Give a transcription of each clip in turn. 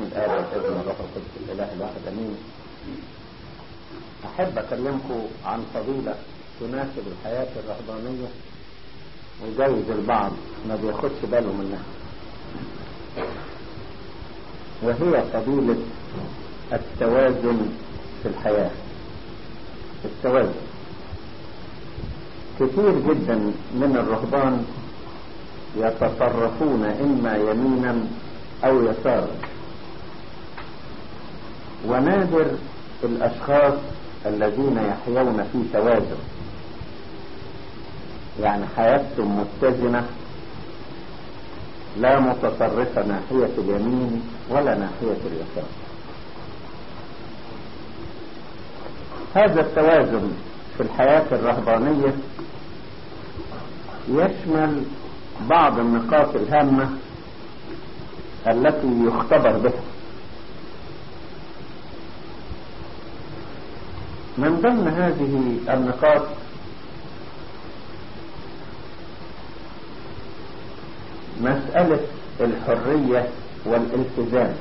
باسم الآب والابن والروح القدس الإله الواحد أمين. أحب أكلمكم عن فضيلة تناسب الحياة الرهبانية وجايز البعض ما بياخدش باله منها. وهي فضيلة التوازن في الحياة. التوازن. كثير جدا من الرهبان يتصرفون إما يمينا أو يسارا. ونادر الأشخاص الذين يحيون في توازن. يعني حياتهم متزنة لا متطرفة ناحية اليمين ولا ناحية اليسار. هذا التوازن في الحياة الرهبانية يشمل بعض النقاط الهامة التي يختبر بها. من ضمن هذه النقاط مسألة الحرية والالتزام.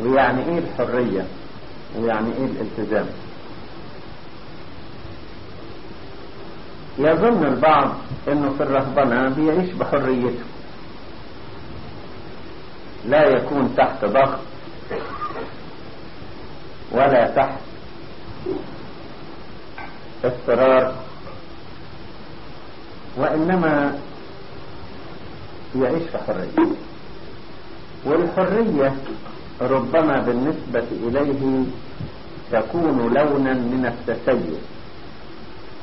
ويعني إيه الحرية؟ ويعني إيه الالتزام؟ يظن البعض إنه في الرهبنة بيعيش بحريته. لا يكون تحت ضغط. ولا تحت. اضطرار. وإنما يعيش في حرية. والحرية ربما بالنسبة إليه تكون لونا من التسيب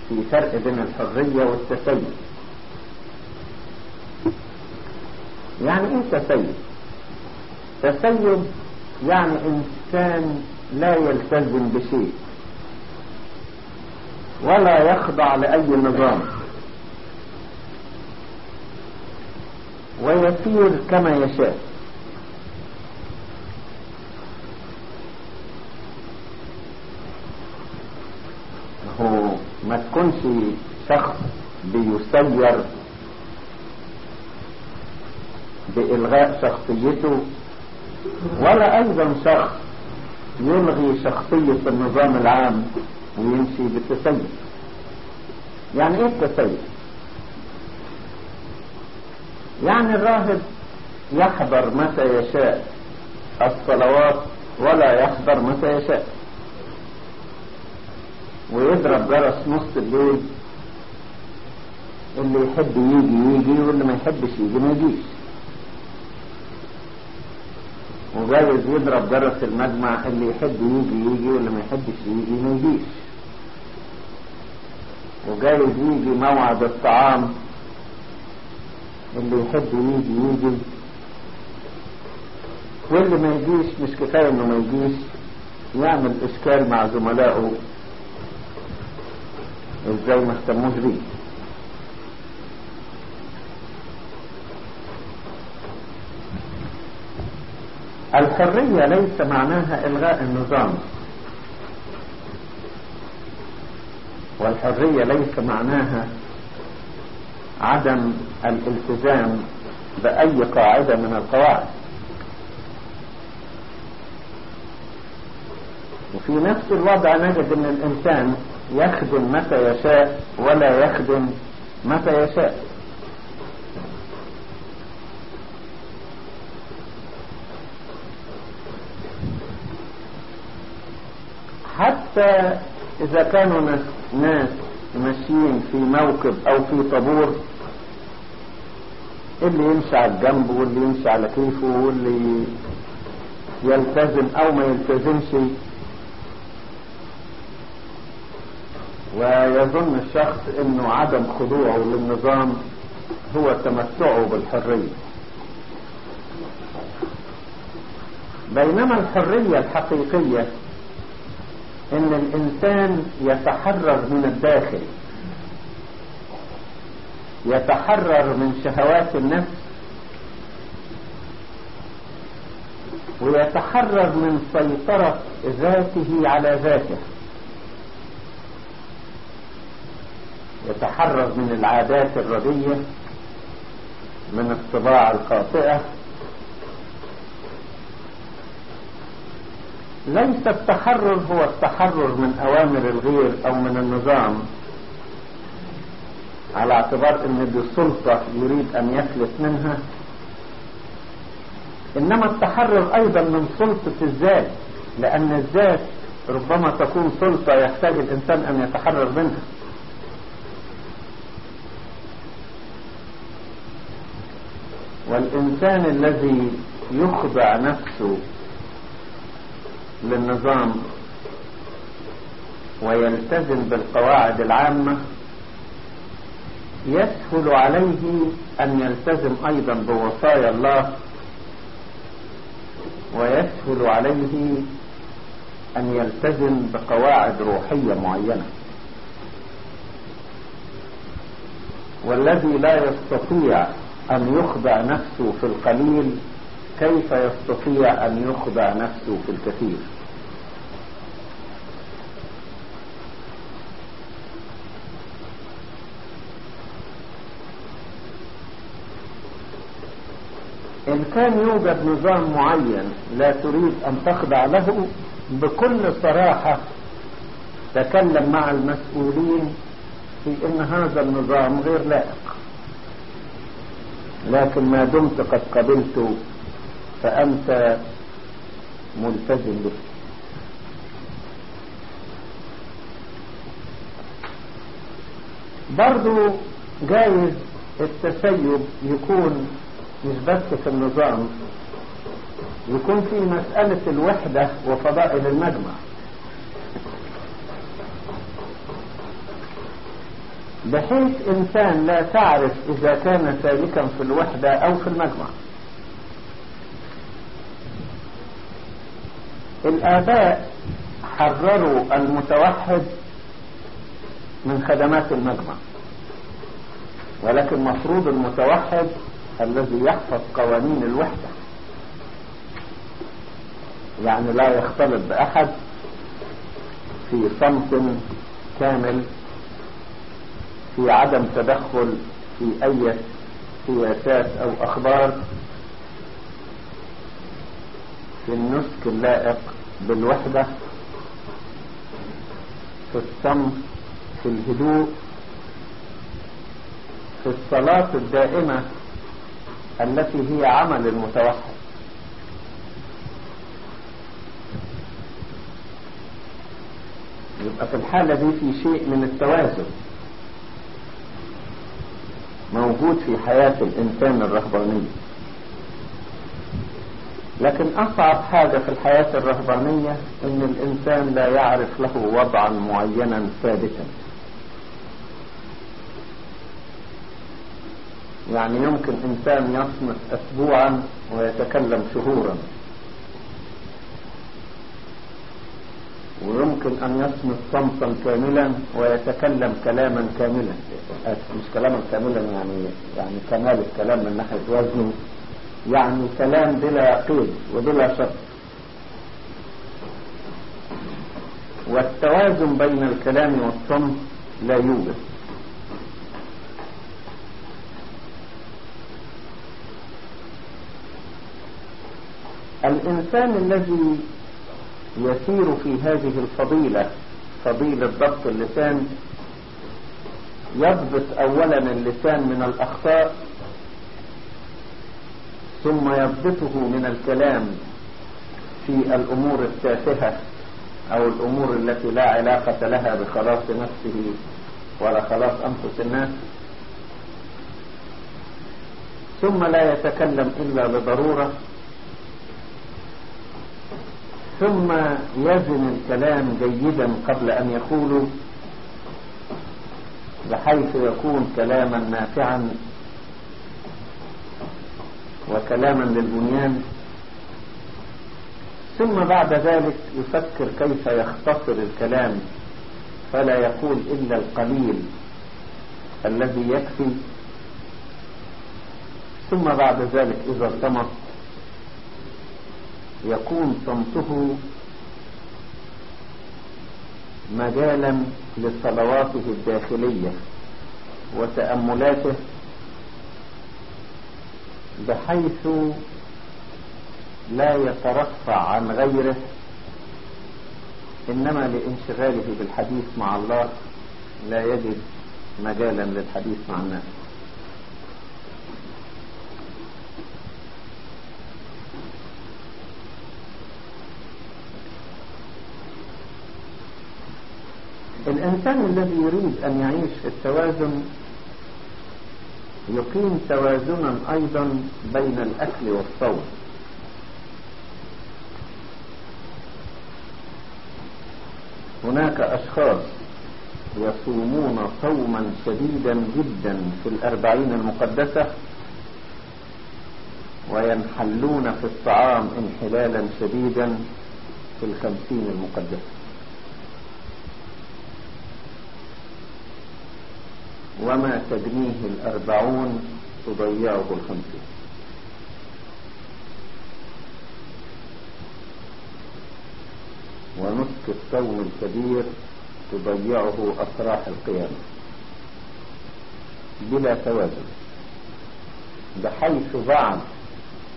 في فرق بين الحرية والتسيب يعني إيه تسيب تسيب يعني إنسان لا يلتزم بشيء ولا يخضع لأي نظام ويسير كما يشاء. هو ما تكونش شخص بيسير بإلغاء شخصيته ولا أيضا شخص يلغي شخصية النظام العام ويمشي بالتسيب يعني إيه التسيب يعني الراهب يحضر متى يشاء الصلوات ولا يحضر متى يشاء. ويضرب جرس نص الليل اللي يحب يجي يجي واللي ما يحبش يجي ما يجيش. وجايز يضرب جرس المجمع اللي يحب يجي يجي واللي ما يحبش يجي ما يجيش. وجايز يجي موعد الطعام اللي يحب يجي يجي. واللي ما يجيش مش كفاية إنه ما يجيش. يعمل إشكال مع زملائه. إزاي ما اهتموش بيه. الحرية ليس معناها إلغاء النظام. والحرية ليس معناها عدم الالتزام بأي قاعدة من القواعد. وفي نفس الوضع نجد أن الإنسان يخدم متى يشاء ولا يخدم متى يشاء. حتى إذا كانوا ناس, ناس ماشيين في موكب أو في طابور اللي يمشي على الجنب واللي يمشي على كيفه واللي يلتزم أو ما يلتزمش. ويظن الشخص إنه عدم خضوعه للنظام هو تمتعه بالحرية. بينما الحرية الحقيقية إن الإنسان يتحرر من الداخل يتحرر من شهوات النفس ويتحرر من سيطرة ذاته على ذاته. يتحرر من العادات الردية من الطباع الخاطئة ليس التحرر هو التحرر من أوامر الغير أو من النظام. على اعتبار أن دي سلطة يريد أن يفلت منها. إنما التحرر أيضا من سلطة الذات لأن الذات ربما تكون سلطة يحتاج الإنسان أن يتحرر منها. والإنسان الذي يخضع نفسه للنظام ويلتزم بالقواعد العامة يسهل عليه أن يلتزم أيضا بوصايا الله ويسهل عليه أن يلتزم بقواعد روحية معينة. والذي لا يستطيع أن يخضع نفسه في القليل كيف يستطيع أن يخضع نفسه في الكثير؟ إن كان يوجد نظام معين لا تريد أن تخضع له بكل صراحة تكلم مع المسؤولين في أن هذا النظام غير لائق. لكن ما دمت قد قبلته فأنت ملتزم به. برضو جايز التسيب يكون مش بس في النظام يكون في مسألة الوحدة وفضائل المجمع بحيث إنسان لا تعرف إذا كان سالكا في الوحدة أو في المجمع الآباء حرروا المتوحد من خدمات المجمع ولكن مفروض المتوحد الذي يحفظ قوانين الوحدة. يعني لا يختلط بأحد في صمت كامل في عدم تدخل في أي سياسات أو أخبار في النسك اللائق بالوحدة في الصمت في الهدوء في الصلاة الدائمة التي هي عمل المتوحد. يبقى في الحالة دي في شيء من التوازن موجود في حياة الإنسان الرهبانية. لكن أصعب حاجة في الحياة الرهبانية إن الإنسان لا يعرف له وضعا معينا ثابتا. يعني يمكن إنسان يصمت أسبوعا ويتكلم شهورا. ويمكن أن يصمت صمتا كاملا ويتكلم كلاما كاملا. مش كلاما كاملا يعني يعني كمال الكلام من ناحية وزنه. يعني كلام بلا قيد وبلا شرط والتوازن بين الكلام والصمت لا يوجد. الإنسان الذي يسير في هذه الفضيلة فضيلة ضبط اللسان يضبط أولا اللسان من الأخطاء ثم يضبطه من الكلام في الأمور التافهة أو الأمور التي لا علاقة لها بخلاص نفسه ولا خلاص أنفس الناس. ثم لا يتكلم إلا لضرورة ثم يزن الكلام جيدا قبل أن يقوله بحيث يكون كلاما نافعا وكلاما للبنيان. ثم بعد ذلك يفكر كيف يختصر الكلام فلا يقول إلا القليل الذي يكفي. ثم بعد ذلك إذا صمت يكون صمته مجالا لصلواته الداخلية وتأملاته بحيث لا يترفع عن غيره إنما لانشغاله بالحديث مع الله لا يجد مجالا للحديث مع الناس. الإنسان الذي يريد أن يعيش التوازن يقيم توازنا أيضا بين الأكل والصوم. هناك أشخاص يصومون صوما شديدا جدا في الأربعين المقدسة وينحلون في الطعام انحلالا شديدا في الخمسين المقدسة. وما تجنيه الأربعون تضيعه الخمسين ونسك الصوم الكبير تضيعه أفراح القيامة. بلا توازن. بحيث بعد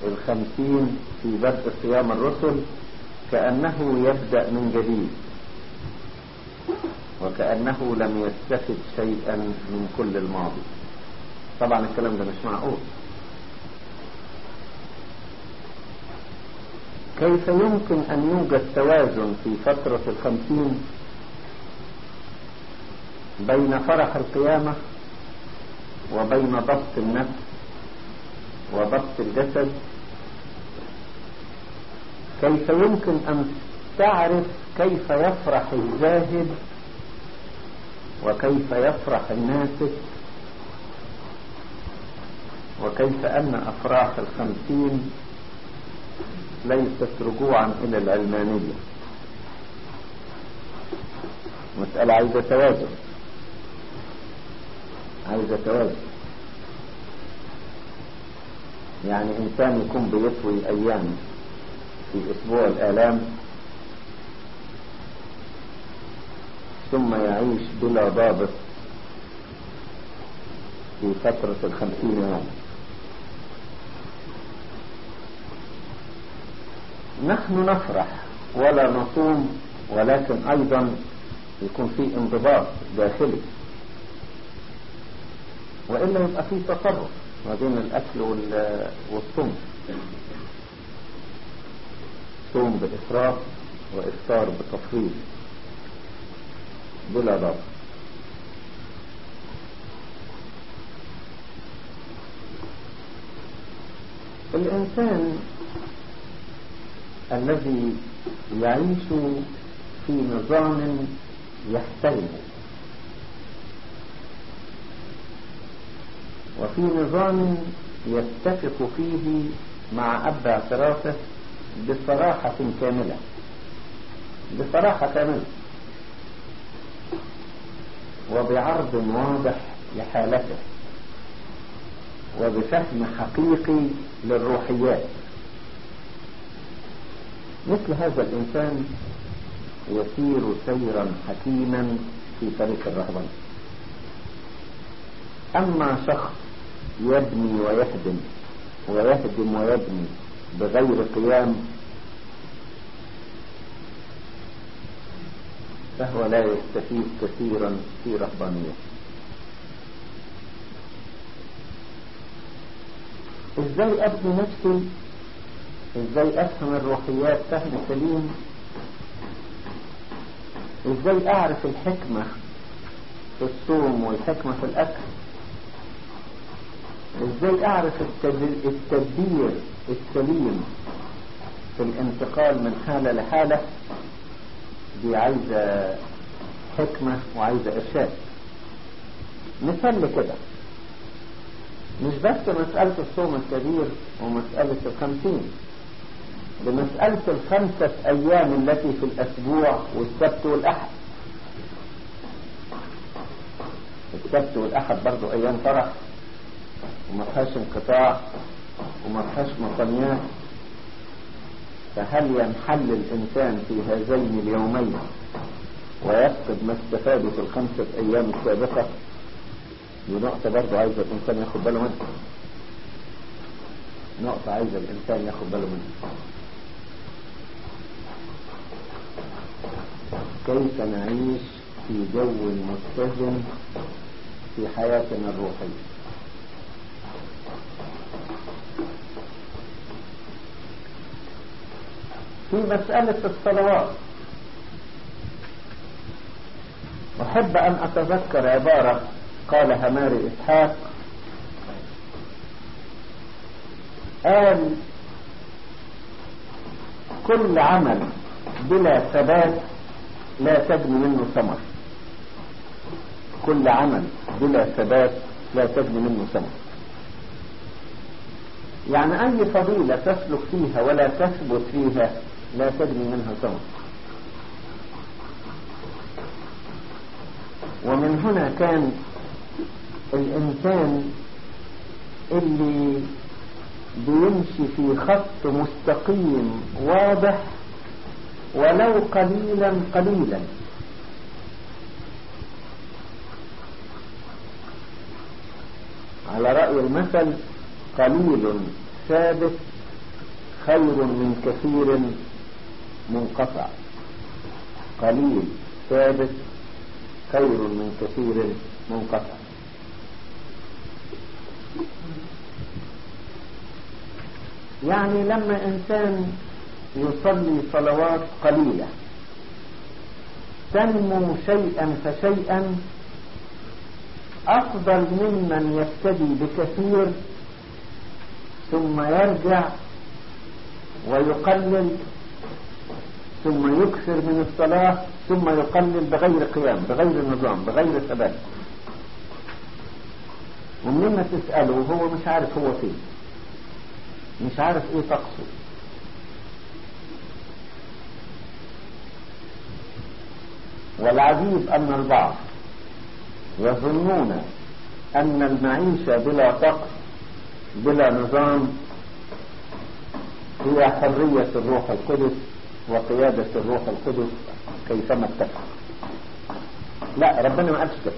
الخمسين في بدء صيام الرسل كأنه يبدأ من جديد. وكأنه لم يستفد شيئا من كل الماضي. طبعا الكلام ده مش معقول. كيف يمكن أن يوجد توازن في فترة الخمسين بين فرح القيامة وبين ضبط النفس وضبط الجسد؟ كيف يمكن أن تعرف كيف يفرح الزاهد وكيف يفرح الناسك وكيف أن أفراح الخمسين ليست رجوعا إلى العلمانية؟ مسألة عايزة توازن. عايزة توازن. يعني إنسان يكون بيطوي أيام في أسبوع الآلام ثم يعيش بلا ضابط في فترة الخمسين يوم. نحن نفرح ولا نصوم ولكن أيضا يكون في انضباط داخلي. وإلا يبقى في تصرف ما بين الأكل والصوم. صوم بإسراف وإفطار بتفريط ضبط الإنسان الذي يعيش في نظام يحترمه وفي نظام يتفق فيه مع أب اعترافه بصراحة كاملة بصراحة كاملة. وبعرض واضح لحالته وبفهم حقيقي للروحيات. مثل هذا الإنسان يسير سيرا حكيما في طريق الرهبنة أما شخص يبني ويهدم ويهدم ويبني بغير قيام فهو لا يستفيد كثيرا في رهبانيته إزاي ابني نفسي إزاي أفهم الروحيات فهم سليم. إزاي أعرف الحكمة في الصوم والحكمة في الأكل. إزاي أعرف التدبير السليم في الانتقال من حالة لحالة. دي عايزة حكمة وعايزة إرشاد. مثال كده مش بس مسألة الصوم الكبير ومسألة الخمسين. بمسألة الخمسة أيام التي في الأسبوع والسبت والأحد. السبت والأحد برضو أيام فرح. وما فيهاش انقطاع. وما فيهاش مقاميات فهل ينحل الإنسان في هذين اليومين ويفقد ما استفاده في الخمسة أيام السابقة؟ دي نقطة برضه عايزة الإنسان ياخد باله منها. نقطة عايزة الإنسان ياخد باله منها. كيف نعيش في جو متزن في حياتنا الروحية؟ في مسألة الصلوات. أحب أن أتذكر عبارة قالها ماري إسحاق. قال كل عمل بلا ثبات لا تجني منه ثمر. كل عمل بلا ثبات لا تجني منه ثمر. يعني أي فضيلة تسلك فيها ولا تثبت فيها لا تجني منها ثمر ومن هنا كان الإنسان اللي بيمشي في خط مستقيم واضح ولو قليلا قليلا. على رأي المثل قليل ثابت خير من كثير منقطع قليل ثابت خير من كثير منقطع. يعني لما إنسان يصلي صلوات قليلة تنمو شيئا فشيئا أفضل ممن يبتدي بكثير ثم يرجع ويقلل ثم يكثر من الصلاة ثم يقلل بغير قيام بغير نظام بغير ثبات ومما تسأله هو مش عارف هو فين. مش عارف إيه تقصد. والعجيب أن البعض يظنون أن المعيشة بلا طقس بلا نظام هي حرية الروح القدس. وقيادة الروح القدس كيفما اتفق. لا ربنا ما قالش كده.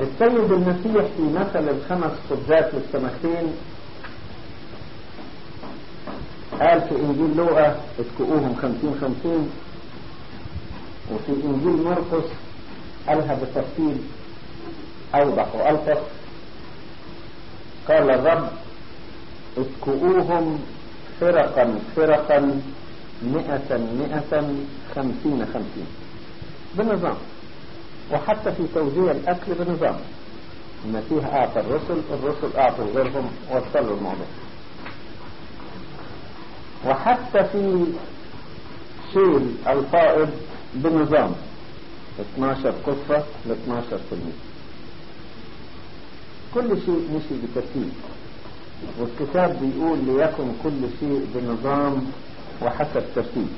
السيد المسيح في مثل الخمس خبزات والسمكتين قال في إنجيل لوقا اتكؤوهم خمسين خمسين وفي إنجيل مرقس قالها بتفصيل أوضح وألطف قال الرب اتكؤوهم فرقا فرقا مئة مئة خمسين خمسين. بنظام وحتى في توزيع الأكل بنظام المسيح أعطى الرسل الرسل أعطوا غيرهم وصلوا الموضوع. وحتى في شيل الفائض بنظام 12 قصة ل 12 تلميذ. كل شيء مشي بترتيب. والكتاب بيقول ليكن كل شيء بنظام وحسب ترتيب.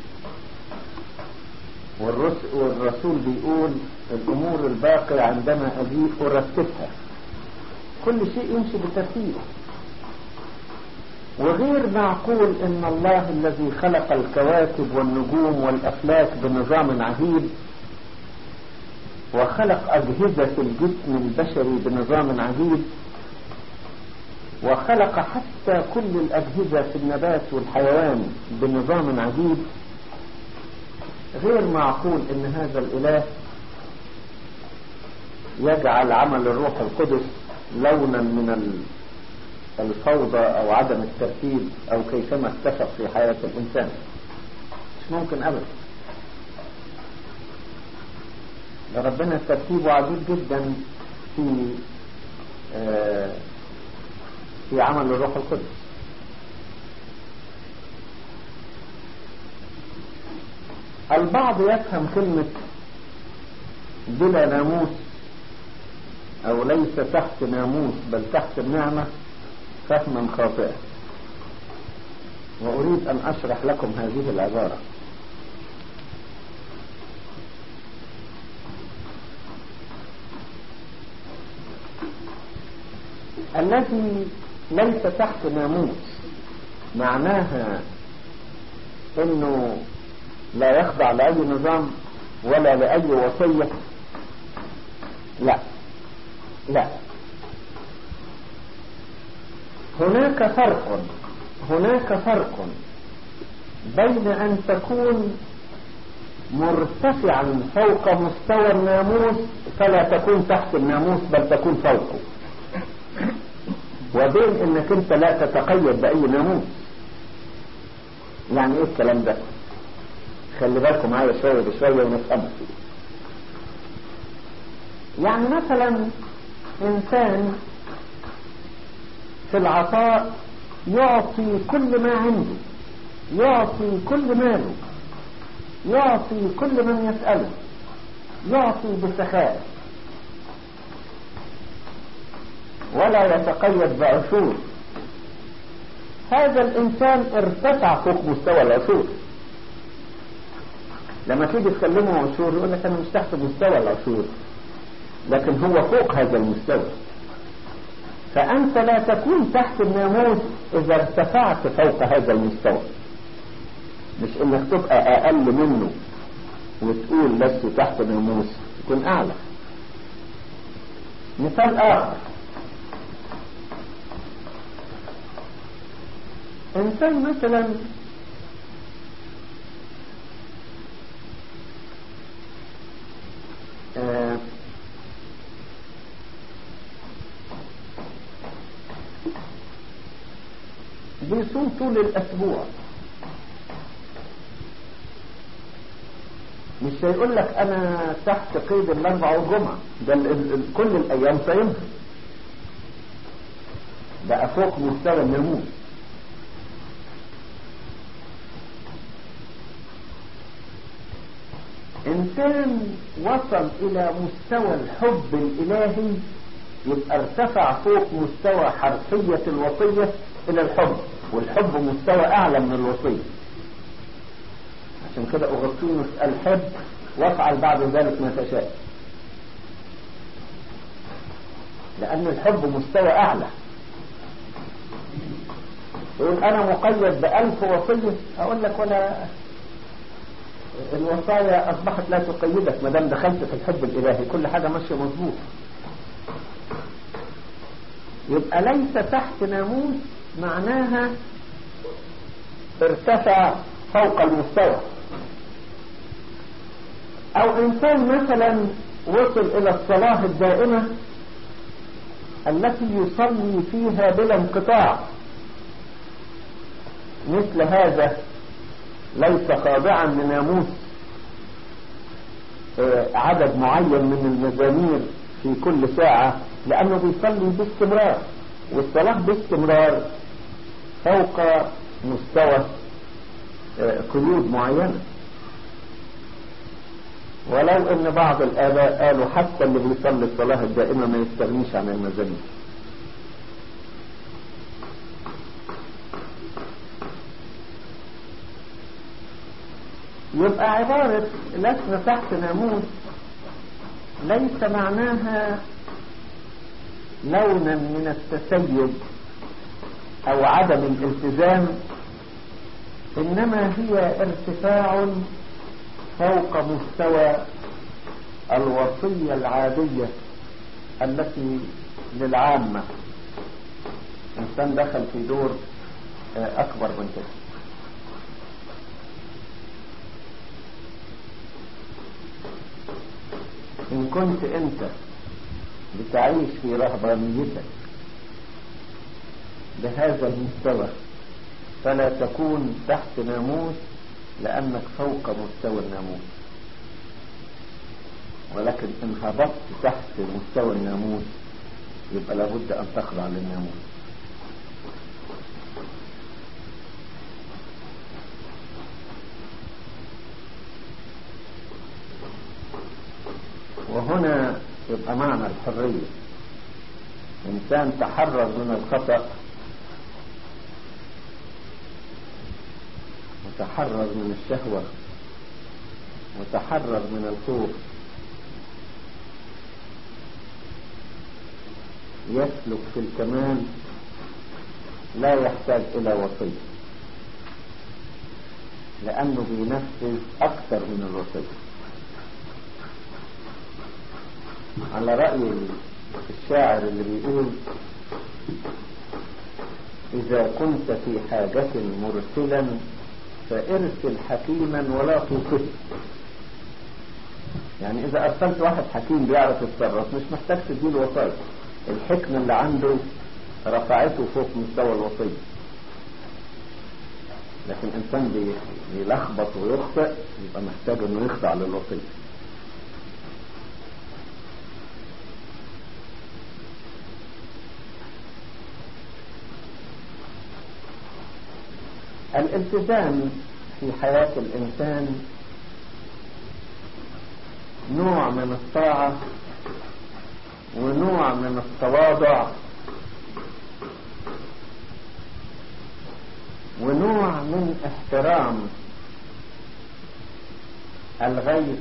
والرسول بيقول الأمور الباقية عندما أجيء أرتبها. كل شيء يمشي بترتيب. وغير معقول إن الله الذي خلق الكواكب والنجوم والأفلاك بنظام عجيب وخلق أجهزة الجسم البشري بنظام عجيب وخلق حتى كل الاجهزة في النبات والحيوان بنظام عجيب غير معقول إن هذا الإله يجعل عمل الروح القدس لونا من الفوضى أو عدم الترتيب أو كيفما اتفق في حياة الإنسان. مش ممكن ابدا. ربنا ترتيبه عجيب جدا في آه في عمل الروح القدس. البعض يفهم كلمة بلا ناموس أو ليس تحت ناموس بل تحت النعمة فهما خاطئا وأريد أن أشرح لكم هذه العبارة. الذي ليس تحت ناموس. معناها إنه لا يخضع لأي نظام ولا لأي وصية. لا. لا. هناك فرق. هناك فرق بين أن تكون مرتفعا فوق مستوى الناموس فلا تكون تحت الناموس بل تكون فوقه وبين إنك أنت لا تتقيد بأي ناموس يعني إيه الكلام ده؟ خلي بالكم معايا شوية بشوية ونفهمه يعني مثلا إنسان في العطاء يعطي كل ما عنده يعطي كل ماله يعطي كل من يسأله يعطي بسخاء. ولا يتقيد بعشور. هذا الإنسان ارتفع فوق مستوى العشور. لما تيجي تكلمه عشور يقول لك أنا مش تحت مستوى العشور لكن هو فوق هذا المستوى. فأنت لا تكون تحت الناموس إذا ارتفعت فوق هذا المستوى. مش إنك تبقى أقل منه وتقول لست تحت الناموس تكون أعلى. مثال آخر. إنسان مثلا آه بيصوم طول الأسبوع. مش هيقول لك أنا تحت قيد الأربع والجمعة ده كل الأيام صايمها. بقى فوق مستوى النمو. إنسان وصل إلى مستوى الحب الإلهي يبقى ارتفع فوق مستوى حرفية الوصية إلى الحب والحب مستوى أعلى من الوصية. عشان كده أغسطينوس الحب وافعل بعد ذلك ما تشاء. لأن الحب مستوى أعلى. يقول أنا مقيد بألف وصية أقول لك ولا الوصايا أصبحت لا تقيدك ما دام دخلت في الحب الإلهي كل حاجة ماشية مظبوط. يبقى ليس تحت ناموس معناها ارتفع فوق المستوى. أو إنسان مثلا وصل إلى الصلاة الدائمة التي يصلي فيها بلا انقطاع مثل هذا ليس خاضعا لناموس. عدد معين من المزامير في كل ساعة لأنه بيصلي باستمرار والصلاة باستمرار فوق مستوى قيود معينة. ولو إن بعض الآباء قالوا حتى اللي بيصلي الصلاة الدائمة ما يستغنيش عن المزامير. يبقى عبارة لسنا تحت ناموس ليس معناها لونا من التسيب أو عدم الالتزام إنما هي ارتفاع فوق مستوى الوصية العادية التي للعامة. إنسان دخل في دور أكبر من كده. إن كنت أنت بتعيش في رهبانيتك بهذا المستوى فلا تكون تحت ناموس لأنك فوق مستوى الناموس. ولكن إن هبطت تحت مستوى الناموس يبقى لابد أن تخضع للناموس. وهنا يبقى معنى الحرية إنسان تحرر من الخطأ وتحرر من الشهوة وتحرر من الخوف. يسلك في الكمال لا يحتاج إلى وصية لأنه بينفذ أكثر من الوصية. على رأي الشاعر اللي بيقول إذا كنت في حاجة مرسلا فارسل حكيما ولا توقفه يعني إذا أرسلت واحد حكيم بيعرف يتصرف مش محتاج تديله وصايا الحكمة اللي عنده رفعته فوق مستوى الوصية. لكن إنسان بيلخبط ويخطئ يبقى محتاج إنه يخضع للوصية. الالتزام في حياة الإنسان نوع من الطاعة ونوع من التواضع ونوع من احترام الغير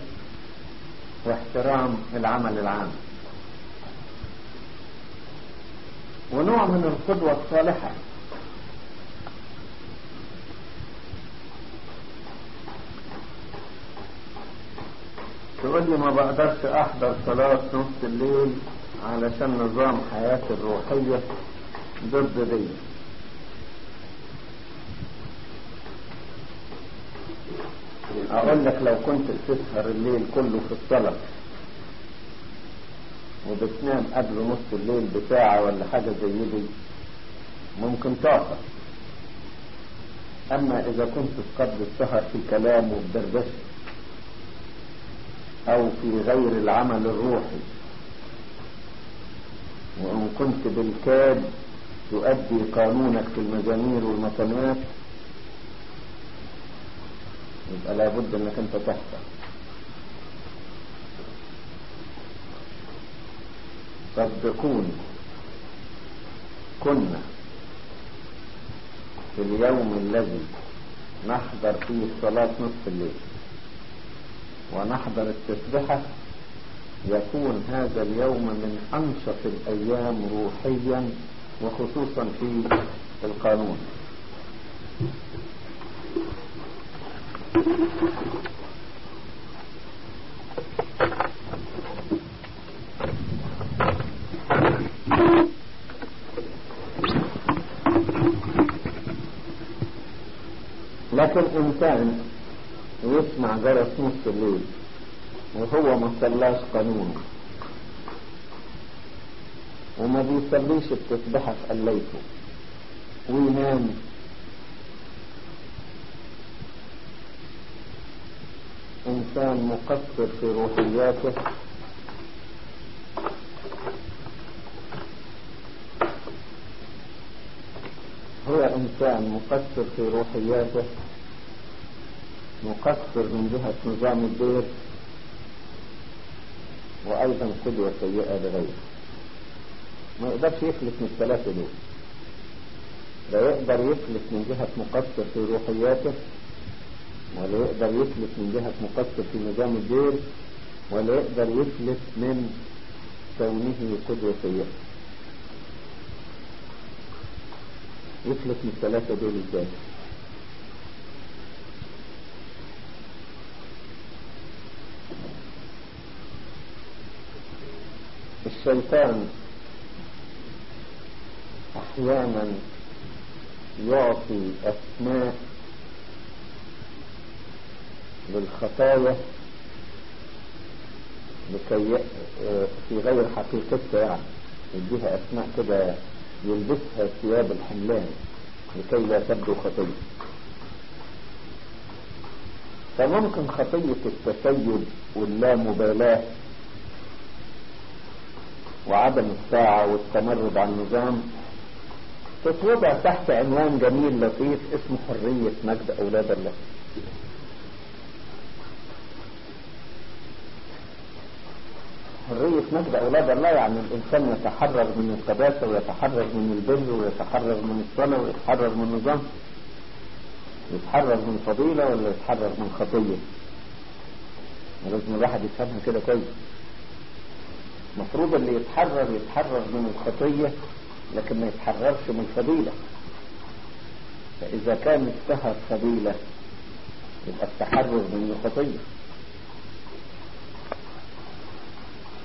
واحترام العمل العام. ونوع من القدوة الصالحة. تقول لي ما بقدرش أحضر صلاة نص الليل علشان نظام حياتي الروحية ضد دي. أقول لك لو كنت بتسهر الليل كله في الصلاة وبتنام قبل نص الليل بساعة ولا حاجة زي دي ممكن تعطل أما إذا كنت تقضي السهر في كلام وبدردشة أو في غير العمل الروحي. وإن كنت بالكاد تؤدي قانونك في المزامير والمطنات يبقى لابد إنك أنت تحصل صدقوني كنا في اليوم الذي نحضر فيه صلاة نصف الليل. ونحضر التسبحة يكون هذا اليوم من أنشط الأيام روحيا وخصوصا في القانون. لكن إنسان ويسمع جرس نص الليل. وهو ما صلاش قانون. وما بيصليش التسبحة في قليته وينام. إنسان مقصر في روحياته. هو إنسان مقصر في روحياته. مقصر من جهة نظام الدير وأيضا قدوة سيئة لغيره. ما يقدرش يفلت من الثلاثة دول. لا يقدر يفلت من جهة مقصر في روحياته ولا يقدر يفلت من جهة مقصر في نظام الدير ولا يقدر يفلت من كونه قدوة سيئة. يفلت من الثلاثة دول إزاي؟ الشيطان أحيانا يعطي أسماء للخطايا لكي في غير حقيقتها يعني يديها أسماء كده يلبسها ثياب الحملان لكي لا تبدو خطية. فممكن خطية التسيب واللامبالاة وعدم الساعة والتمرد على النظام. تتوضع تحت عنوان جميل لطيف اسمه حرية مجد أولاد الله. حرية مجد أولاد الله يعني الإنسان يتحرر من القداسة ويتحرر من البر ويتحرر من الصلاة ويتحرر من النظام. يتحرر من فضيلة ولا يتحرر من خطية. لازم الواحد يفهمها كده كويس. المفروض اللي يتحرر يتحرر من الخطية لكن ما يتحررش من الفضيلة. فإذا كان السهر فضيلة يبقى التحرر من الخطية.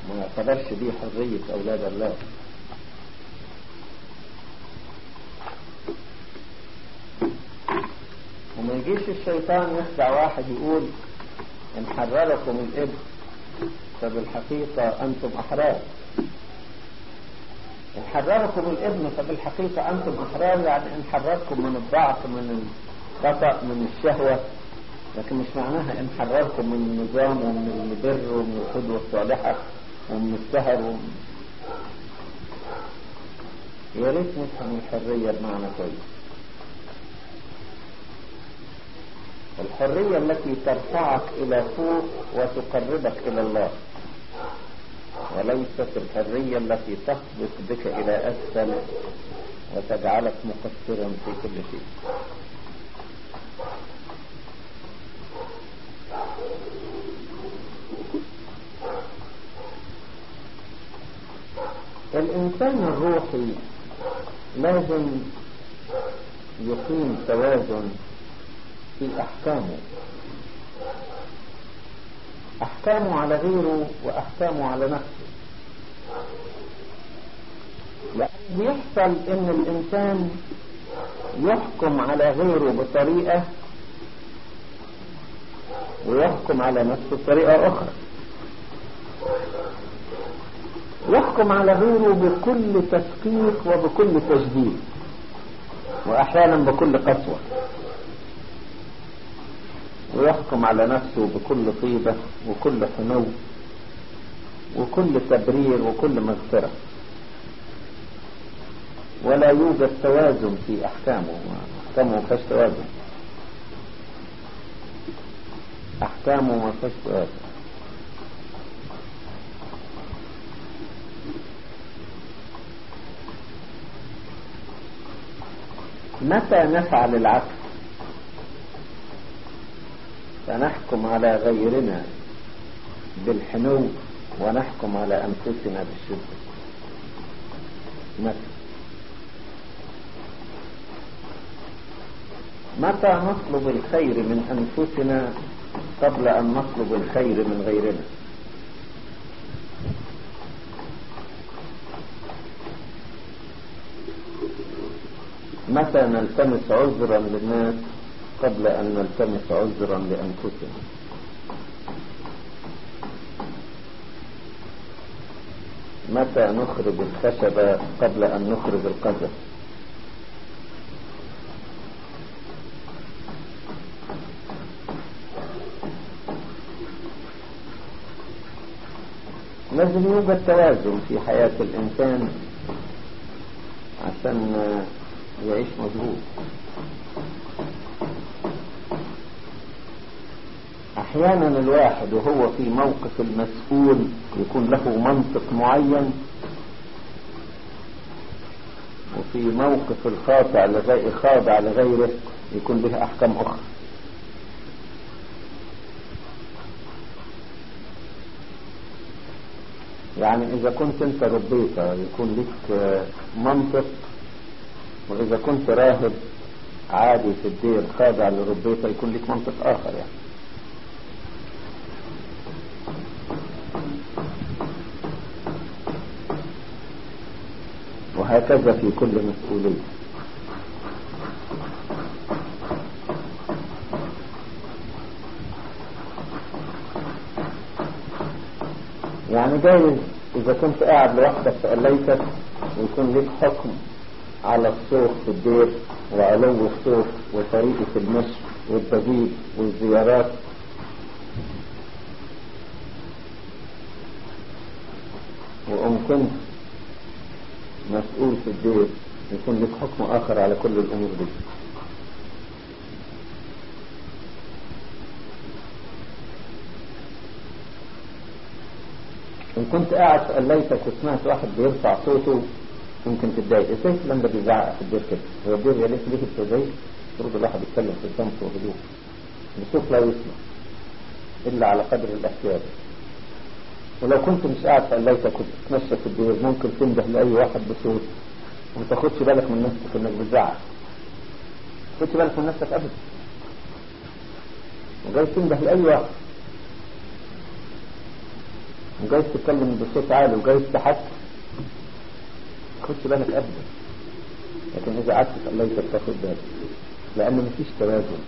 ما يعتبرش دي حرية أولاد الله. ومش ما يجيش الشيطان يخدع واحد يقول إن حرركم الإبن. فبالحقيقة أنتم أحرار. إن حرركم الابن فبالحقيقة أنتم أحرار يعني إن حرركم من الضعف من الخطأ من الشهوة. لكن مش معناها إن حرركم من النظام ومن البر ومن القدوة الصالحة ومن السهر ومن يا ريت نفهم الحرية بمعنى كويس. الحرية التي ترفعك إلى فوق وتقربك إلى الله. وليست الحرية التي تهبط بك إلى أسفل وتجعلك مقصرا في كل شيء. الإنسان الروحي لازم يقيم توازن في أحكامه. أحكامه على غيره وأحكامه على نفسه. لأن بيحصل إن الإنسان يحكم على غيره بطريقة ويحكم على نفسه بطريقة أخرى. يحكم على غيره بكل تسقيق وبكل تجديد وأحيانا بكل قسوة. ويحكم على نفسه بكل طيبة وكل حنو وكل تبرير وكل مغفرة. ولا يوجد توازن في أحكامه. أحكامه ما فيهاش توازن. أحكامه ما فيهاش توازن. متى نفعل العكس؟ فنحكم على غيرنا بالحنو ونحكم على أنفسنا بالشدة. متى نطلب الخير من أنفسنا قبل أن نطلب الخير من غيرنا؟ متى نلتمس عذرا للناس قبل أن نلتمس عذرا لأنفسنا. متى نخرج الخشب قبل أن نخرج القذف لازم يوجد توازن في حياة الإنسان عشان يعيش مظبوط أحيانا الواحد وهو في موقف المسؤول يكون له منطق معين وفي موقف الخاضع لغير خاضع لغيره يكون له أحكام أخرى. يعني إذا كنت أنت ربيت يكون لك منطق وإذا كنت راهب عادي في الدير خاضع لربيته يكون لك منطق آخر يعني. وهكذا في كل مسؤولية يعني جايز إذا كنت قاعد لوحدك في قليتك ويكون لك حكم على الصوت في الدير وعلو الصوت وطريقة المشي والضجيج والزيارات. وإن كنت مسؤول في الدير يكون لك حكم آخر على كل الأمور دي. إن كنت قاعد في قليتك وسمعت واحد بيرفع صوته ممكن تتضايق. إزاي فلان ده بيزعق في الدير كده؟ هو الدير يا ريت ليه التضايق المفروض الواحد يتكلم في الصمت وهدوء. بصوت لا يسمع إلا على قدر الاحتياج. ولو كنت مش قاعد في قليتك وتتمشى في الدير ممكن تنده لأي واحد بصوت وما تاخدش بالك من نفسك إنك بتزعق. ما تاخدش بالك من نفسك ابدا. وجايز تنده لأي واحد. وجايز تتكلم بصوت عالي وجايز تحكي ما تاخدش بالك ابدا. لكن إذا قعدت في قليتك تاخد بالك. لأن مفيش توازن.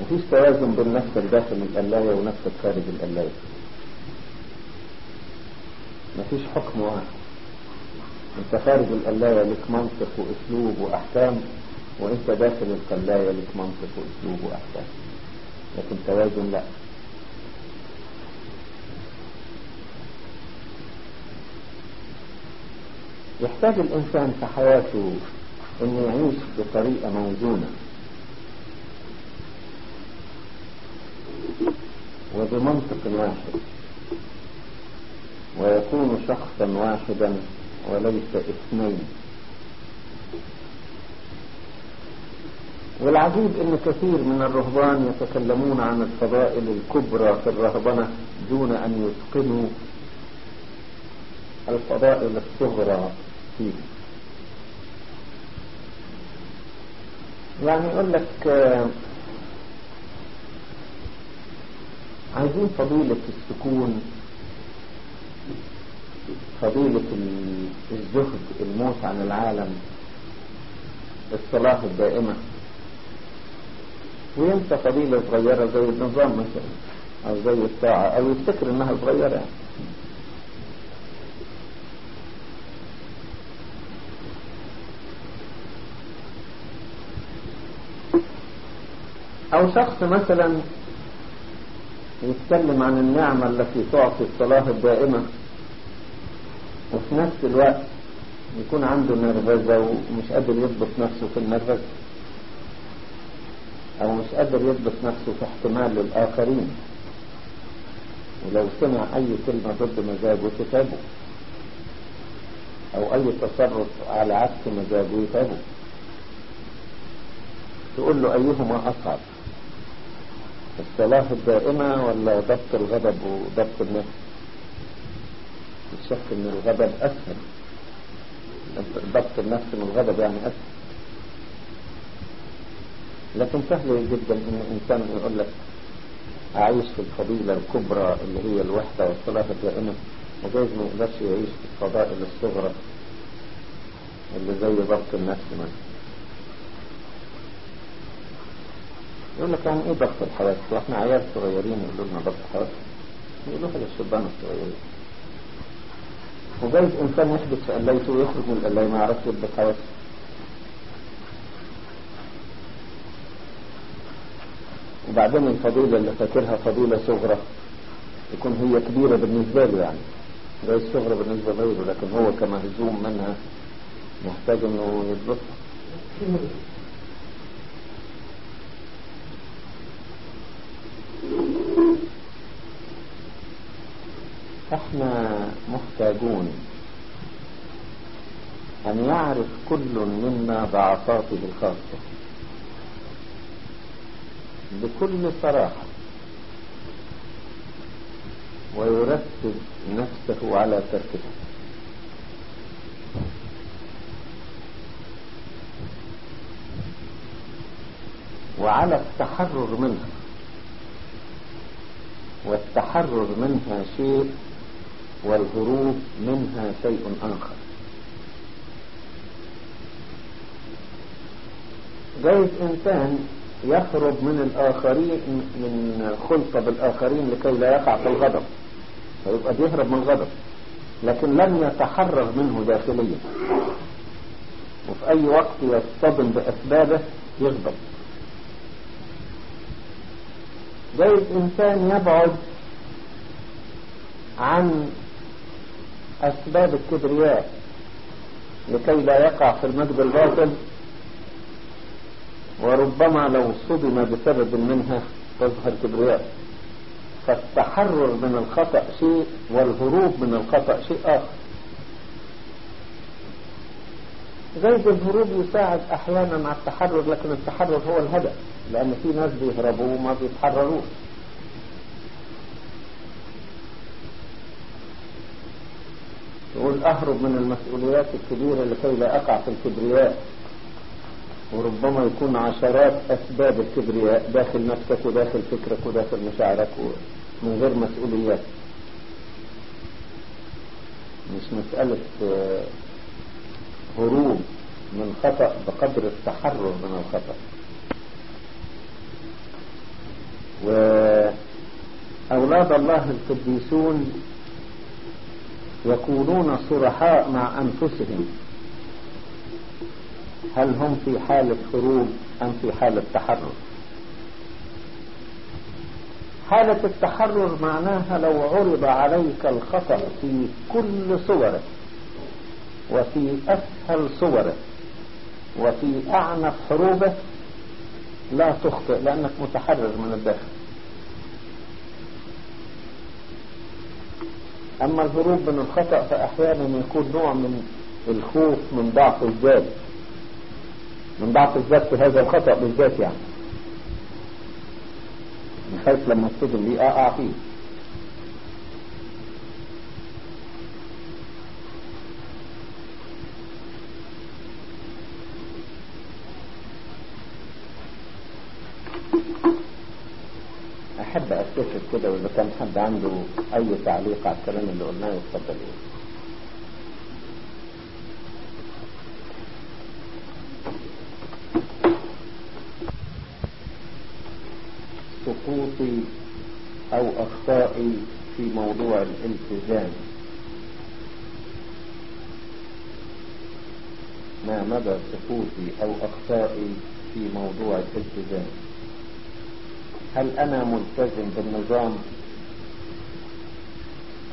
مفيش توازن بين نفسك داخل القلاية ونفسك خارج القلاية مفيش حكم واحد. انت خارج القلاية لك منطق وأسلوب وأحكام وانت داخل القلاية لك منطق وأسلوب وأحكام. لكن توازن لا. يحتاج الإنسان في حياته إنه يعيش بطريقة موزونة. وبمنطق واحد. ويكون شخصا واحدا وليس اثنين. والعجيب إن كثير من الرهبان يتكلمون عن الفضائل الكبرى في الرهبنة دون أن يتقنوا الفضائل الصغرى فيه. يعني يقول لك عايزين فضيلة السكون فضيلة الزهد الموت عن العالم الصلاة الدائمة وينسى فضيلة صغيرة زي النظام مثلا أو زي الطاعة أو يفتكر إنها صغيرة يعني. أو شخص مثلا يتكلم عن النعمة التي تعطي الصلاة الدائمة. وفي نفس الوقت يكون عنده نرفزة ومش قادر يضبط نفسه في النرفزة. أو مش قادر يضبط نفسه في احتمال للآخرين ولو سمع أي كلمة ضد مزاجه تتعبه أو أي تصرف على عكس مزاجه يتعبه تقول له أيهما أصعب الصلاة الدائمة ولا ضبط الغضب وضبط النفس؟ الشك إن الغضب أسهل. ضبط النفس من الغضب يعني أسهل. لكن سهل جدا إن انسان يقول لك أعيش في الفضيلة الكبرى اللي هي الوحدة والصلاة الدائمة. وجايز ما يقدرش يعيش في الفضائل الصغرى اللي زي ضبط النفس مثلا. يقول لك يعني إيه ضغط الحواس؟ وإحنا عيال صغيرين يقولوا لنا ضغط الحواس؟ يقولوها للشبان الصغيرين. وجايز إنسان يحدث في قلايته ويخرج من القلاية ما يعرفش يضبط حواسه وبعدين الفضيلة اللي فاكرها فضيلة صغرى تكون هي كبيرة بالنسبة له يعني. جايز صغرى بالنسبة لغيره لكن هو كمهزوم منها محتاج إنه يضبطها إحنا محتاجون أن يعرف كل منا ضعفاته الخاصة بكل صراحة. ويرتب نفسه على تركها وعلى التحرر منها. والتحرر منها شيء والهروب منها شيء آخر. جايز إنسان يهرب من الآخرين من خلطة بالآخرين لكي لا يقع في الغضب. فيبقى بيهرب من الغضب. لكن لم يتحرر منه داخليا. وفي أي وقت يصطدم بأسبابه يغضب. جايز إنسان يبعد عن أسباب الكبرياء لكي لا يقع في المجد الباطل وربما لو صدم بسبب منها تظهر كبرياء فالتحرر من الخطأ شيء والهروب من الخطأ شيء آخر. زي الهروب يساعد أحيانا على التحرر لكن التحرر هو الهدف لأن في ناس بيهربوا وما بيتحرروش. يقول أهرب من المسؤوليات الكبيرة لكي لا أقع في الكبرياء. وربما يكون عشرات أسباب الكبرياء داخل نفسك وداخل فكرك وداخل مشاعرك من غير مسؤوليات. مش مسألة هروب من خطأ بقدر التحرر من الخطأ. وأولاد الله القديسون يكونون صرحاء مع أنفسهم. هل هم في حالة خروج أم في حالة تحرر؟ حالة التحرر معناها لو عرض عليك الخطأ في كل صوره وفي أسهل صوره وفي أعنف حروبه لا تخطئ لأنك متحرر من الداخل. أما الهروب من الخطأ فأحيانا يكون نوع من الخوف من ضعف الذات. من ضعف الذات في هذا الخطأ بالذات يعني. خايف لما اتصدم بيه اقع فيه. كده وإذا كان حد عنده أي تعليق على الكلام اللي قلناه يتفضل إيه سقوطي أو أخطائي في موضوع الالتزام. ما مدى سقوطي أو أخطائي في موضوع الالتزام؟ هل أنا ملتزم بالنظام؟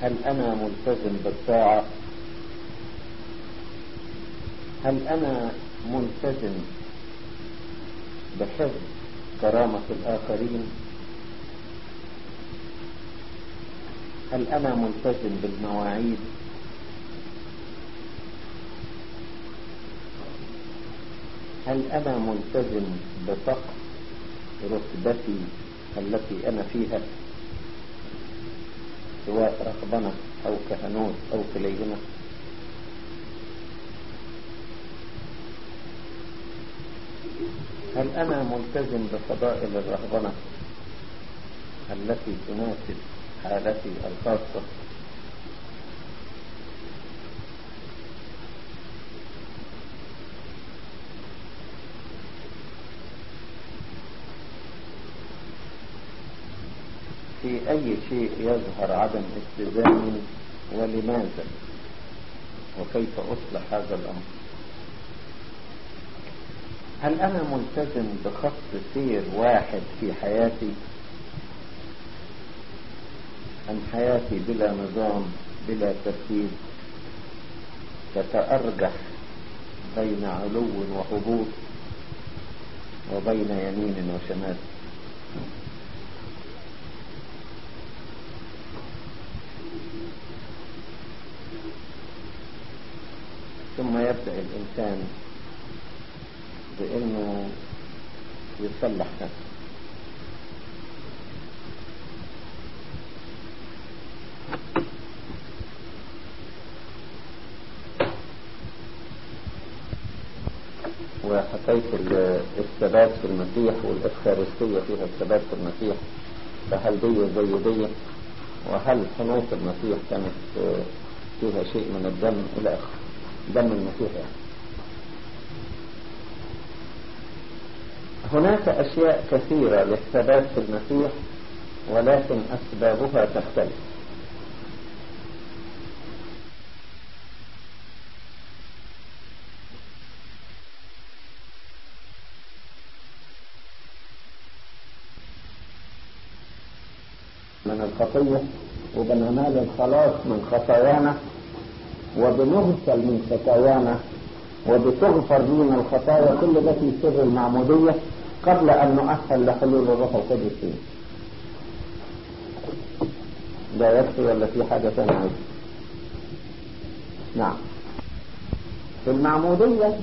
هل أنا ملتزم بالطاعة؟ هل أنا ملتزم بحفظ كرامة الآخرين؟ هل أنا ملتزم بالمواعيد؟ هل أنا ملتزم بطقس رتبتي؟ التي أنا فيها سواء رهبنة أو كهنوت أو كليهنة هل أنا ملتزم بفضائل الرهبنة التي تناسب حالتي الخاصة في أي شيء يظهر عدم التزامي ولماذا؟ وكيف أصلح هذا الأمر؟ هل أنا ملتزم بخط سير واحد في حياتي؟ أم حياتي بلا نظام بلا ترتيب؟ تتأرجح بين علو وهبوط وبين يمين وشمال ثم يبدأ الإنسان بأنه يصلح نفسه. وحكيت الثبات في المسيح والإفخارستية فيها الثبات في المسيح. فهل دي زي دي؟ وهل حنوط المسيح كانت فيها شيء من الدم إلى آخره دم المسيح يعني؟ هناك أشياء كثيرة للثبات في المسيح ولكن أسبابها تختلف. من الخطية وبننال الخلاص من خطايانا وبنغسل من خطايانا وبتغفر لنا الخطايا كل ده في سر المعمودية. قبل أن نؤهل لحلول الروح القدس. لا يكفي ولا في حاجة ثانية. نعم. في المعمودية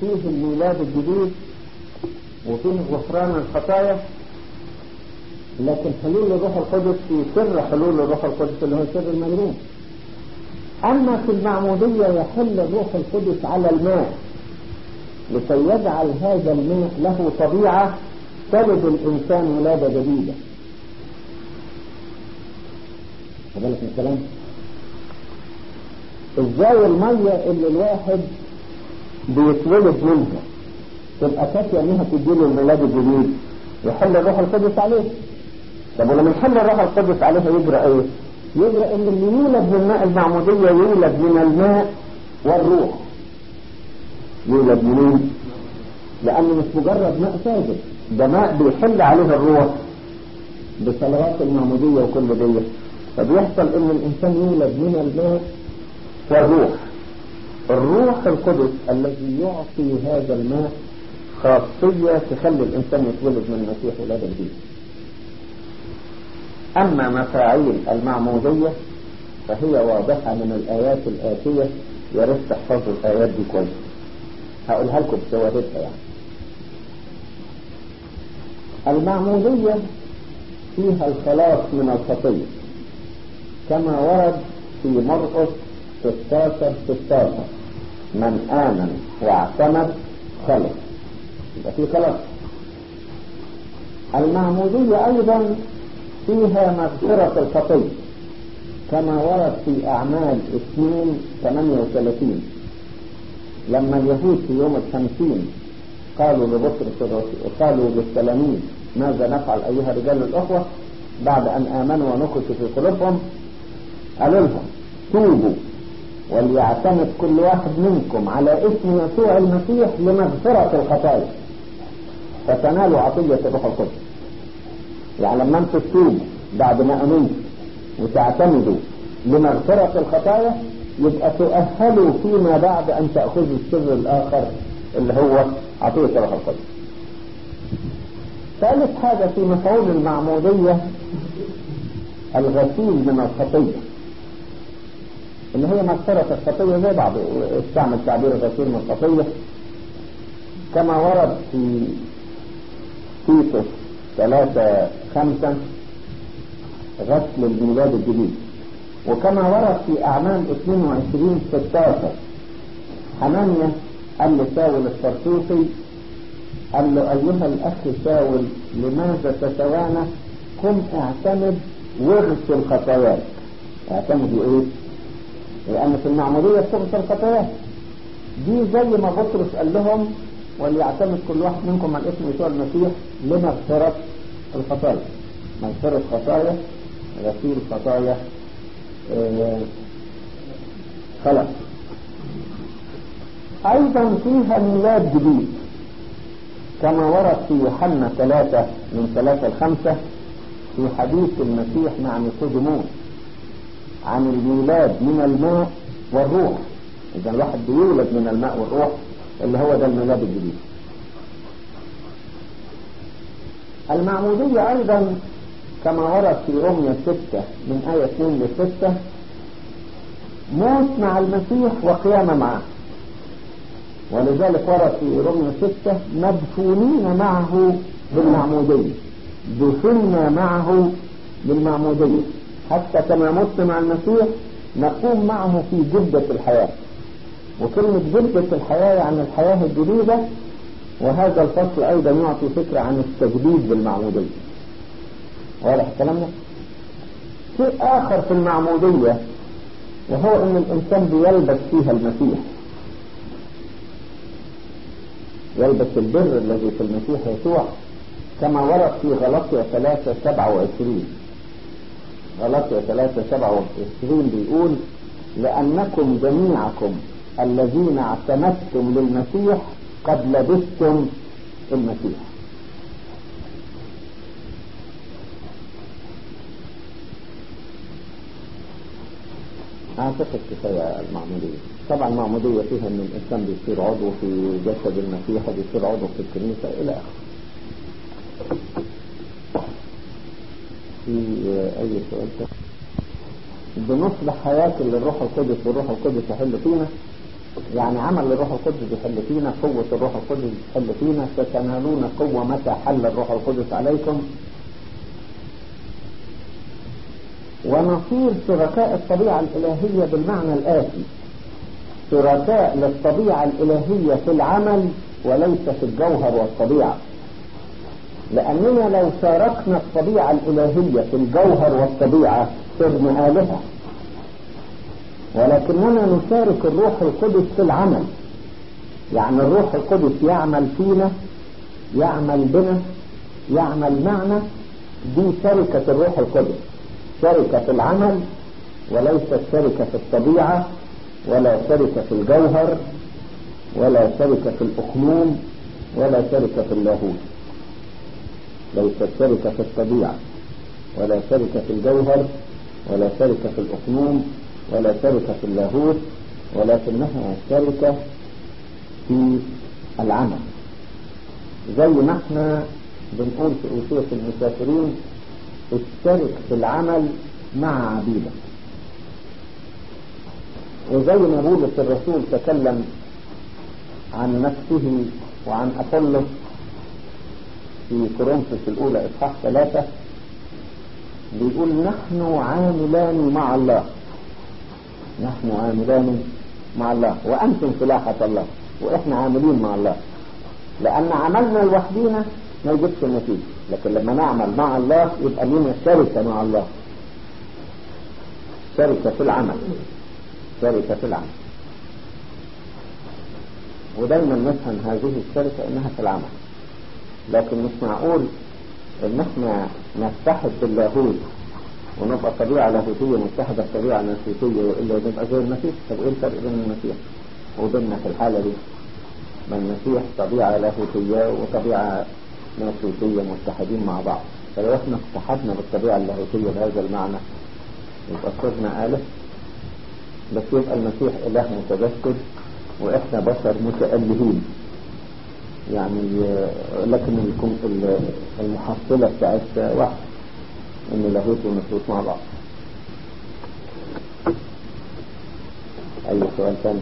فيه الميلاد الجديد وفيه غفران الخطايا لكن حلول الروح القدس في سر حلول الروح القدس اللي هو سر المجنون. أما في المعمودية يحل الروح القدس على الماء. لكي يجعل هذا الماء له طبيعة تلد الإنسان ولادة جديدة. بالك من الكلام إزاي المية اللي الواحد بيتولد منها تبقى كافية إنها تديله الميلاد الجديد يحل الروح القدس عليه. طب ولما يحل الروح القدس عليها يجرى إيه؟ يجرى إن اللي يولد من ماء المعمودية يولد من الماء والروح. يولد منين؟ لأنه مش مجرد ماء ساجد ده ماء بيحل عليه الروح بصلوات المعمودية وكل دي فبيحصل ان الإنسان يولد من الماء والروح. الروح القدس الذي يعطي هذا الماء خاصية تخلي الإنسان يتولد من المسيح ولادة جديدة أما مفاعيل المعمودية فهي واضحة من الآيات الآتية يا ريت تحفظوا الآيات دي كويس. هقولها لكم بشواهدها يعني. المعمودية فيها الخلاص من الخطية كما ورد في مرقس 16 16 من آمن واعتمد خلص. يبقى في خلاص. المعمودية أيضا فيها مغفرة الخطية كما ورد في أعمال 2 38 لما اليهود في يوم الخمسين قالوا لبطرس قالوا للتلاميذ ماذا نفعل أيها رجال الأخوة؟ بعد أن آمنوا ونكشوا في قلوبهم قالوا لهم توبوا وليعتمد كل واحد منكم على اسم يسوع المسيح لمغفرة الخطايا فتنالوا عطية الروح القدس. يعني لما أنتم تتوبوا بعد ما امنتوا وتعتمدوا لمغفرة الخطايا؟ يبقى تؤهلوا فيما بعد أن تأخذوا السر الآخر اللي هو عطية الروح القدس ثالث حاجة في مفعول المعمودية الغسيل من الخطية. اللي هي مغفرة الخطية زي بعض استعمل تعبير الغسيل من الخطية. كما ورد في تيتوس ثلاثة خمسة غسل الميلاد الجديد. وكما ورد في أعمال 22 16 حنانيا قال لساول الطرطوسي قال له أيها الأخ ساول لماذا تتوانى؟ قم اعتمد واغسل خطاياك اعتمد إيه؟ لأن في المعمودية بتغسل خطاياك دي زي ما بطرس قال لهم وليعتمد كل واحد منكم على اسم يسوع المسيح لمغفرة الخطايا. مغفرة خطايا غسيل خطايا خلاص. أيضا فيها ميلاد جديد. كما ورد في يوحنا ثلاثة من ثلاثة لخمسة في حديث المسيح مع نيقوديموس عن الميلاد من الماء والروح. إذا الواحد بيولد من الماء والروح اللي هو ده الميلاد الجديد. المعمودية أيضا كما ورد في روميا 6 من آية 2 ل 6 موت مع المسيح وقيامة معه. ولذلك ورد في روميا 6 مدفونين معه بالمعمودية دفنا معه بالمعمودية حتى كما مت مع المسيح نقوم معه في جدة الحياة. وكلمة جدة الحياة يعني الحياة الجديدة وهذا الفصل أيضا يعطي فكرة عن التجديد بالمعمودية واضح الكلام ده؟ شيء آخر في المعمودية وهو أن الإنسان بيلبس فيها المسيح. يلبس البر الذي في المسيح يسوع كما ورد في غلطية 3 27 غلطية 3 27 بيقول لأنكم جميعكم الذين اعتمدتم للمسيح قد لبستم المسيح. أعتقد كفاية المعمودية. طبعا المعمودية فيها أن الإنسان بيصير عضو في جسد المسيح وبيصير عضو في الكنيسة إلى آخره. في أي سؤال تاني؟ بنصبح هياكل للروح القدس والروح القدس يحل فينا. يعني عمل الروح القدس يحل فينا قوة الروح القدس يحل فينا. ستنالون قوة متى حل الروح القدس عليكم؟ ونصير شركاء الطبيعة الإلهية بالمعنى الآتي. شركاء للطبيعة الإلهية في العمل وليس في الجوهر والطبيعة. لأننا لو شاركنا الطبيعة الإلهية في الجوهر والطبيعة صرنا آلهة. ولكننا نشارك الروح القدس في العمل. يعني الروح القدس يعمل فينا يعمل بنا يعمل معنا. دي شركة الروح القدس. شركة في العمل وليست شركة في الطبيعة ولا شركة في الجوهر ولا شركة في الأقلوم ولا شركة في اللاهوت ليست شركة في الطبيعة ولا شركة في الجوهر ولا شركة في الأقلوم ولا شركة في اللاهوت ولكنها شركة في العمل زي ما إحنا بنقول في أوصية المسافرين اشترك في العمل مع عبيدك وزي ما بولس الرسول تكلم عن نفسه وعن أبولس في كورنثوس الأولى إصحاح ثلاثة بيقول نحن عاملان مع الله. نحن عاملان مع الله. وأنتم سلاحة الله. وإحنا عاملين مع الله. لأن عملنا لوحدينا ما يجيبش النتيجة. لكن لما نعمل مع الله يبقى لنا شركة مع الله. شركة في العمل. شركة في العمل. ودايما نفهم هذه الشركة إنها في العمل. لكن مش معقول إن إحنا نتحد باللاهوت ونبقى طبيعة لاهوتية متحدة بطبيعة ناسوتية وإلا نبقى زي المسيح طب إيه الفرق بين المسيح وبيننا في الحالة دي؟ ما المسيح طبيعة لاهوتية وطبيعة ناسوتية متحدين مع بعض. فلو إحنا اتحدنا بالطبيعة اللاهوتية بهذا المعنى يبقى صرنا آلة بس يبقى المسيح إله متجسد وإحنا بشر متألهين. يعني لكن المحصلة بتاعتها واحد إن لاهوت ونسوت مع بعض. أي سؤال ثاني